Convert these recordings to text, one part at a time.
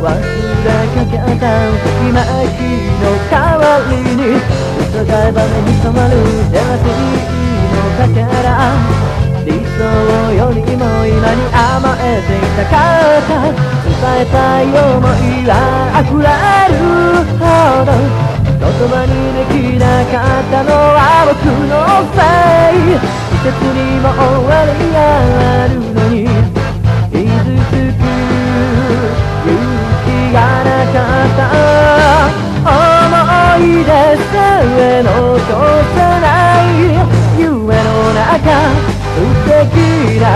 忘れかけた隙間きの代わりに疑い場目に染まるジェラティのかけら理想よりも今に甘えていたから伝えたい思いは溢れるほど言葉にできなかったのは僕のせい季節にも終わりがあるのに。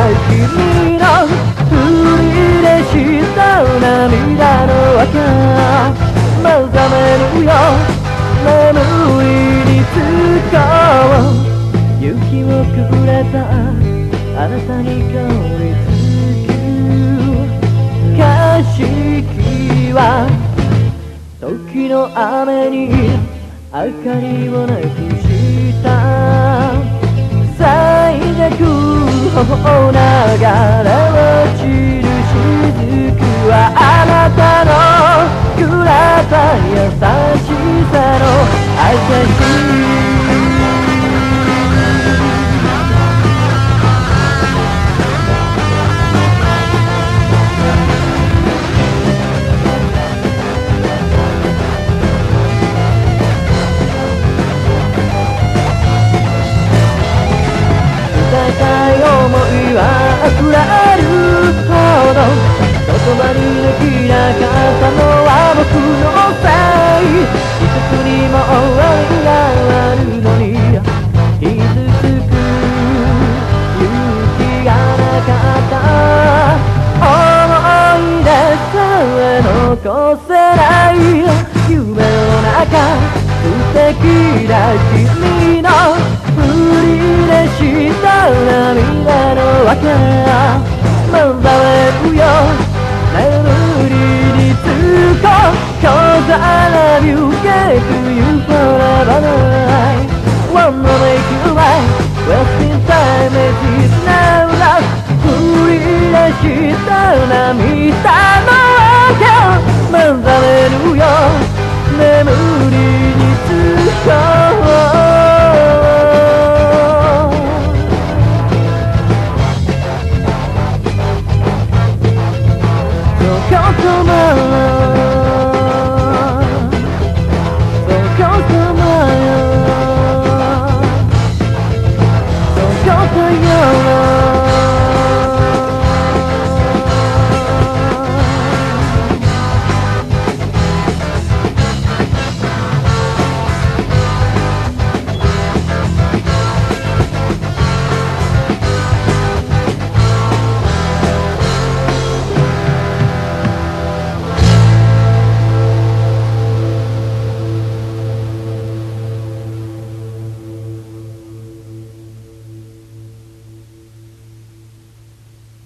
君の振り出した涙の赤目覚めるよ眠りにつこう雪をくぐれたあなたに香りつく。景色は時の雨に明かりをなく。流れ落ちる雫はあなたの暗さ優しさの。愛せしい。溢れるほど言葉にできなかったのは僕のせい季節にも終わりがあるのに傷つく勇気がなかった思い出さえ残せない夢の中素敵な君の振り出した。のわけ目覚めるよ眠りにつこう Cause I love you get to you forever night Wanna make you right Wasting time as is now love 振り出した涙 come on.